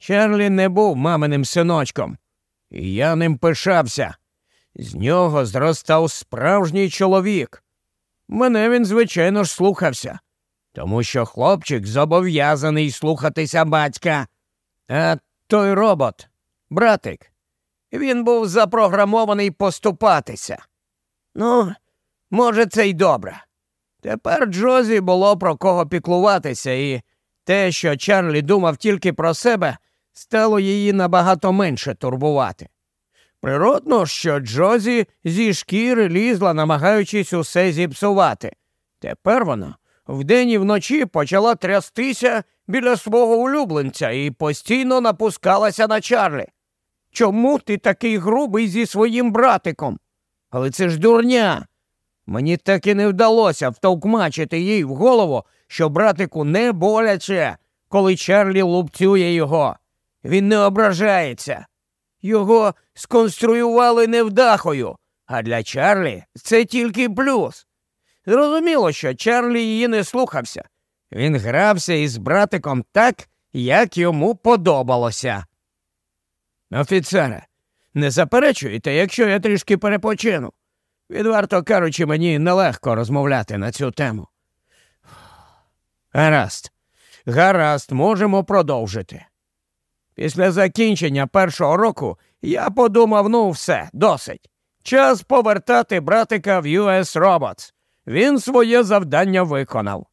Чарлі не був маминим синочком, і я ним пишався. З нього зростав справжній чоловік. Мене він, звичайно ж, слухався, тому що хлопчик зобов'язаний слухатися батька. А той робот, братик, він був запрограмований поступатися. Ну, може, це й добре. Тепер Джозі було про кого піклуватися, і те, що Чарлі думав тільки про себе, стало її набагато менше турбувати. Природно, що Джозі зі шкіри лізла, намагаючись усе зіпсувати. Тепер вона вдень і вночі почала трястися біля свого улюбленця і постійно напускалася на Чарлі. Чому ти такий грубий зі своїм братиком? Але це ж дурня. Мені так і не вдалося втовкмачити їй в голову, що братику не боляче, коли Чарлі лупцює його. Він не ображається. Його сконструювали невдахою, а для Чарлі це тільки плюс. Зрозуміло, що Чарлі її не слухався. Він грався із братиком так, як йому подобалося. Офіцере, не заперечуєте, якщо я трішки перепочину. Відверто кажучи, мені нелегко розмовляти на цю тему. Гаразд, гаразд, можемо продовжити. Після закінчення першого року я подумав, ну все, досить. Час повертати братика в US Robots. Він своє завдання виконав.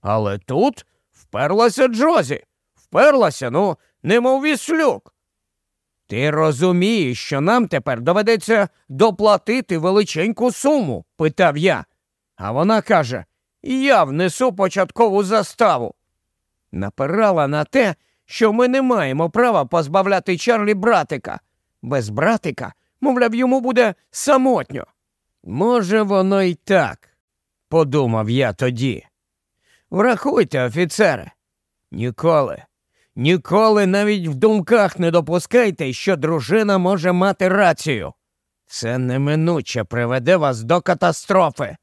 Але тут вперлася Джозі. Вперлася, ну, немов віслюк. Ти розумієш, що нам тепер доведеться доплатити величеньку суму? питав я. А вона каже Я внесу початкову заставу. Напирала на те, що ми не маємо права позбавляти Чарлі братика. Без братика, мовляв, йому буде самотньо. Може, воно й так, подумав я тоді. Врахуйте, офіцере, ніколи, ніколи навіть в думках не допускайте, що дружина може мати рацію. Це неминуче приведе вас до катастрофи.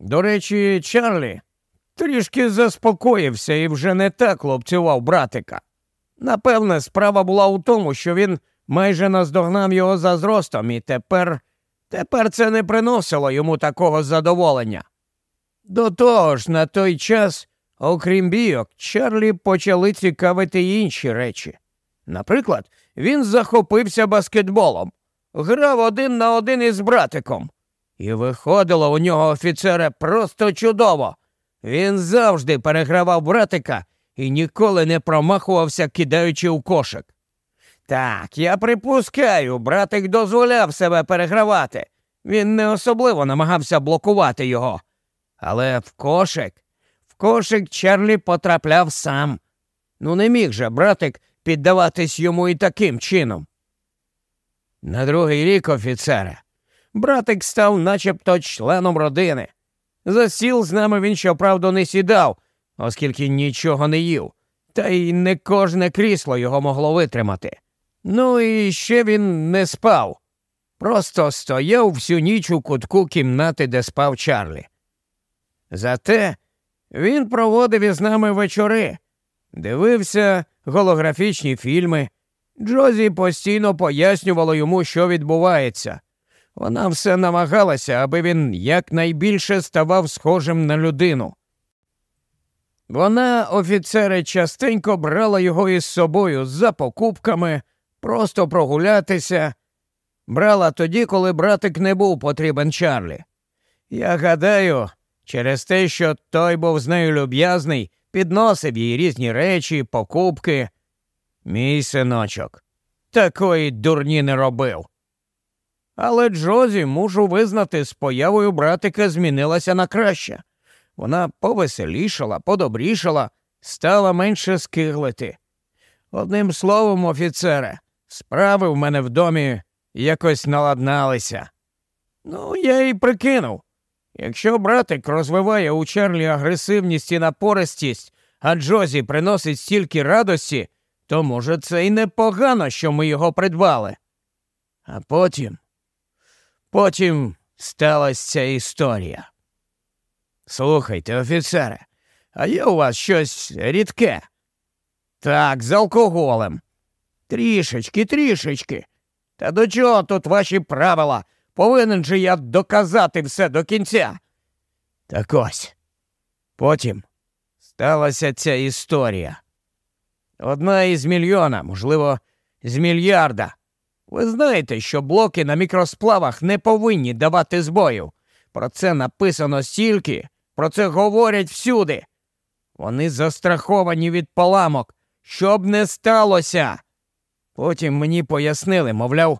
До речі, Чарлі трішки заспокоївся і вже не так лупцював братика. Напевне, справа була у тому, що він майже наздогнав його за зростом, і тепер тепер це не приносило йому такого задоволення. До того ж, на той час, окрім бійок, Чарлі почали цікавити інші речі. Наприклад, він захопився баскетболом, грав один на один із братиком, і виходило у нього офіцере просто чудово. Він завжди перегравав братика і ніколи не промахувався, кидаючи у кошик. Так, я припускаю, братик дозволяв себе перегравати. Він не особливо намагався блокувати його. Але в кошик, в кошик Чарлі потрапляв сам. Ну, не міг же братик піддаватись йому і таким чином. На другий рік, офіцере, братик став начебто членом родини. За сіл з нами він, щоправда, не сідав, оскільки нічого не їв, та й не кожне крісло його могло витримати. Ну і ще він не спав, просто стояв всю ніч у кутку кімнати, де спав Чарлі. Зате він проводив із нами вечори, дивився голографічні фільми. Джозі постійно пояснювало йому, що відбувається. Вона все намагалася, аби він якнайбільше ставав схожим на людину. Вона, офіцери, частенько брала його із собою за покупками, просто прогулятися, брала тоді, коли братик не був потрібен Чарлі. Я гадаю, через те, що той був з нею люб'язний, підносив їй різні речі, покупки. Мій синочок такої дурні не робив. Але Джозі, мушу визнати, з появою братика змінилася на краще. Вона повеселішала, подобрішала, стала менше скиглити. Одним словом, офіцере, справи в мене в домі якось наладналися. Ну, я й прикинув. Якщо братик розвиває у Чарлі агресивність і напористість, а Джозі приносить стільки радості, то, може, це й непогано, що ми його придбали. А потім, потім сталася ця історія. Слухайте, офіцере, а є у вас щось рідке? Так, з алкоголем. Трішечки, трішечки. Та до чого тут ваші правила? Повинен же я доказати все до кінця. Так ось. Потім сталася ця історія. Одна із мільйона, можливо, з мільярда. Ви знаєте, що блоки на мікросплавах не повинні давати збою. Про це написано стільки, про це говорять всюди. Вони застраховані від поламок, щоб не сталося. Потім мені пояснили, мовляв,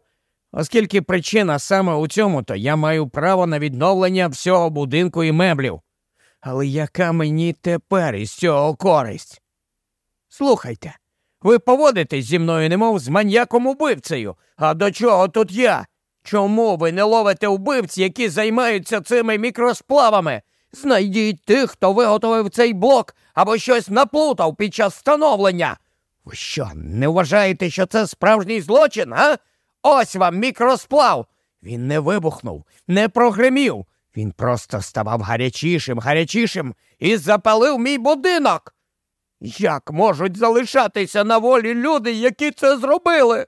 оскільки причина саме у цьому, то я маю право на відновлення всього будинку і меблів. Але яка мені тепер із цього користь? Слухайте, ви поводитесь зі мною, немов з маньяком убивцею. А до чого тут я? Чому ви не ловите вбивць, які займаються цими мікросплавами? Знайдіть тих, хто виготовив цей блок або щось наплутав під час встановлення. Ви що, не вважаєте, що це справжній злочин, а? Ось вам мікросплав. Він не вибухнув, не прогремів. Він просто ставав гарячішим, гарячішим і запалив мій будинок. Як можуть залишатися на волі люди, які це зробили?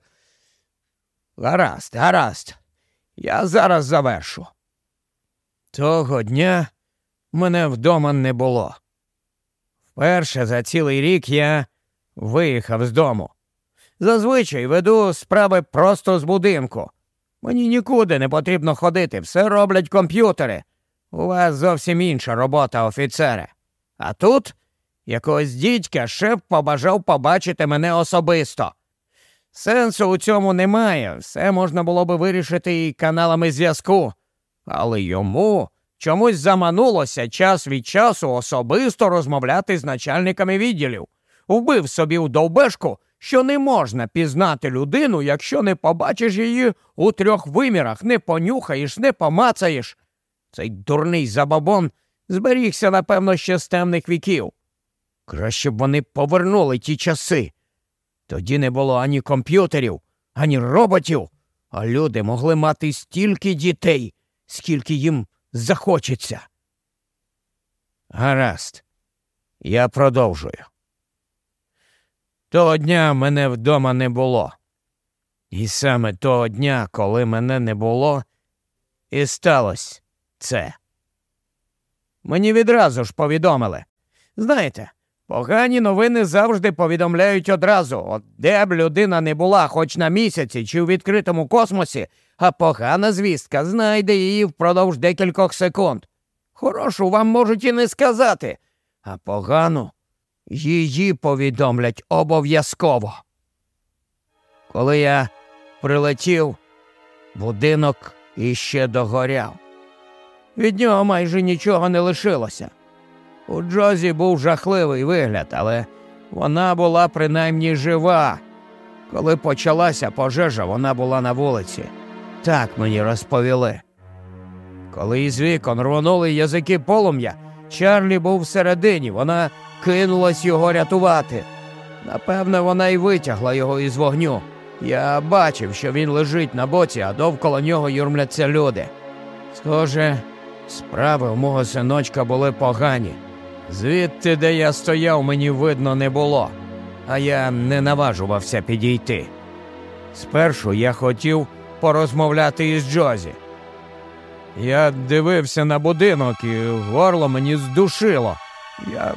Гаразд, гаразд, я зараз завершу. Того дня мене вдома не було. Вперше за цілий рік я виїхав з дому. Зазвичай веду справи просто з будинку. Мені нікуди не потрібно ходити, все роблять комп'ютери. У вас зовсім інша робота, офіцере. А тут якогось дідька шеф побажав побачити мене особисто. Сенсу у цьому немає, все можна було би вирішити і каналами зв'язку. Але йому чомусь заманулося час від часу особисто розмовляти з начальниками відділів. Вбив собі в довбешку, що не можна пізнати людину, якщо не побачиш її у трьох вимірах, не понюхаєш, не помацаєш. Цей дурний забабон зберігся, напевно, ще з темних віків. Краще б вони повернули ті часи. Тоді не було ані комп'ютерів, ані роботів, а люди могли мати стільки дітей, скільки їм захочеться. Гаразд, я продовжую. Того дня мене вдома не було. І саме того дня, коли мене не було, і сталося це. Мені відразу ж повідомили. Знаєте, погані новини завжди повідомляють одразу, от де б людина не була, хоч на місяці чи у відкритому космосі, а погана звістка знайде її впродовж декількох секунд. Хорошу вам можуть і не сказати, а погану її повідомлять обов'язково. Коли я прилетів, будинок іще догоряв. Від нього майже нічого не лишилося. У Джозі був жахливий вигляд, але вона була принаймні жива. Коли почалася пожежа, вона була на вулиці. Так мені розповіли. Коли із вікон рвонули язики полум'я, Чарлі був всередині, вона кинулась його рятувати. Напевне, вона й витягла його із вогню. Я бачив, що він лежить на боці, а довкола нього юрмляться люди. Схоже, справи у мого синочка були погані. Звідти, де я стояв, мені видно не було, а я не наважувався підійти. Спершу я хотів порозмовляти із Джозі. Я дивився на будинок, і горло мені здушило. Я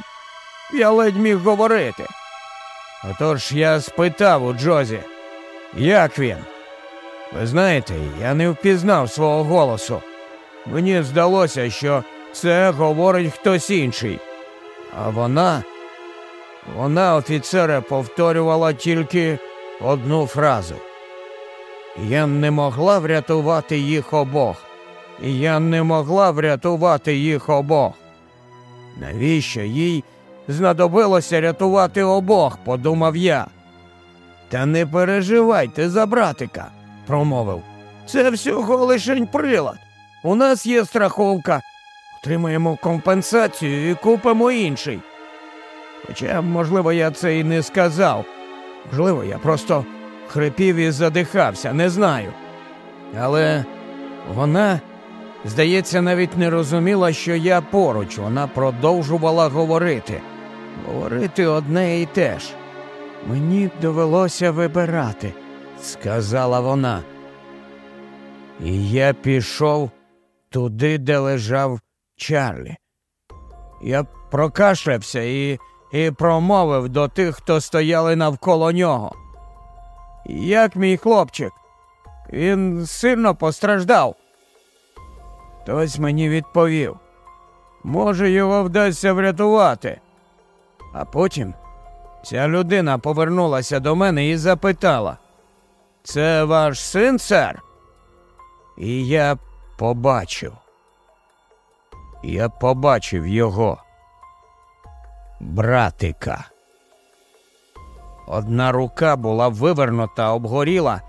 я ледь міг говорити. Отож я спитав у Джозі, як він? Ви знаєте, я не впізнав свого голосу. Мені здалося, що це говорить хтось інший. А вона, вона, офіцера, повторювала тільки одну фразу. Я не могла врятувати їх обох. Я не могла врятувати їх обох. Навіщо їй знадобилося рятувати обох, подумав я. Та не переживайте за братика, промовив. Це всього лишень прилад. У нас є страховка. Отримаємо компенсацію і купимо інший. Хоча, можливо, я це і не сказав. Можливо, я просто хрипів і задихався, не знаю. Але вона, здається, навіть не розуміла, що я поруч, вона продовжувала говорити говорити одне і те ж. Мені довелося вибирати, сказала вона. І я пішов туди, де лежав Чарлі. Я прокашлявся і і промовив до тих, хто стояли навколо нього. Як мій хлопчик, він сильно постраждав. Хтось мені відповів. Може, його вдасться врятувати. А потім ця людина повернулася до мене і запитала: Це ваш син, сер? І я побачив. Я побачив його братика. Одна рука була вивернута, обгоріла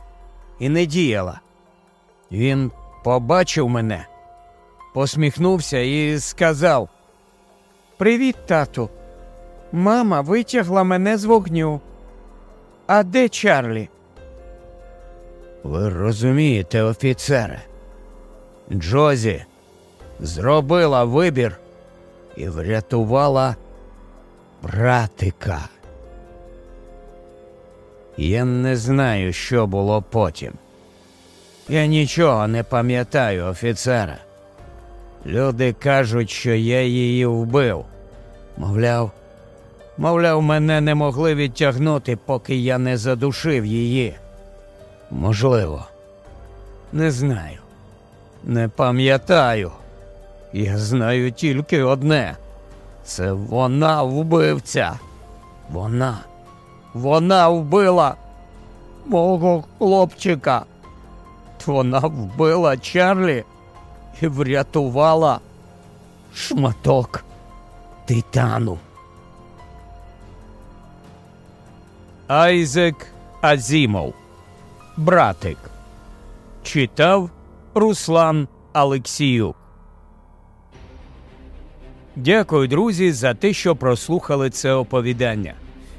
і не діяла. Він побачив мене, посміхнувся і сказав: Привіт, тату. Мама витягла мене з вогню. А де Чарлі? Ви розумієте, офіцере, Джозі зробила вибір і врятувала братика. Я не знаю, що було потім. Я нічого не пам'ятаю, офіцера. Люди кажуть, що я її вбив. Мовляв, мовляв, мене не могли відтягнути, поки я не задушив її. Можливо, не знаю, не пам'ятаю. Я знаю тільки одне. Це вона вбивця. Вона. Вона вбила мого хлопчика. Вона вбила Чарлі і врятувала шматок титану. Айзек Азімов. Братик. Читав Руслан Алексіюк. Дякую, друзі, за те, що прослухали це оповідання.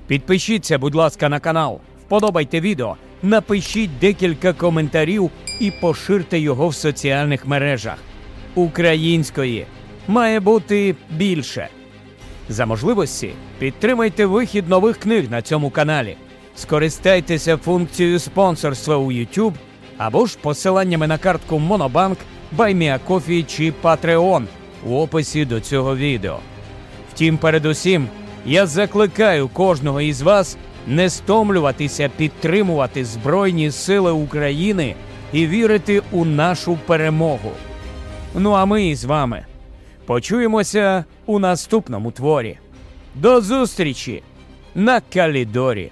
Підпишіться, будь ласка, на канал, вподобайте відео, напишіть декілька коментарів і поширте його в соціальних мережах. Української має бути більше. За можливості підтримайте вихід нових книг на цьому каналі. Скористайтеся функцією спонсорства у YouTube або ж посиланнями на картку Monobank, BuyMeACoffee чи Patreon у описі до цього відео. Втім, передусім, я закликаю кожного із вас не стомлюватися підтримувати Збройні Сили України і вірити у нашу перемогу. Ну а ми з вами почуємося у наступному творі. До зустрічі на Калідорі!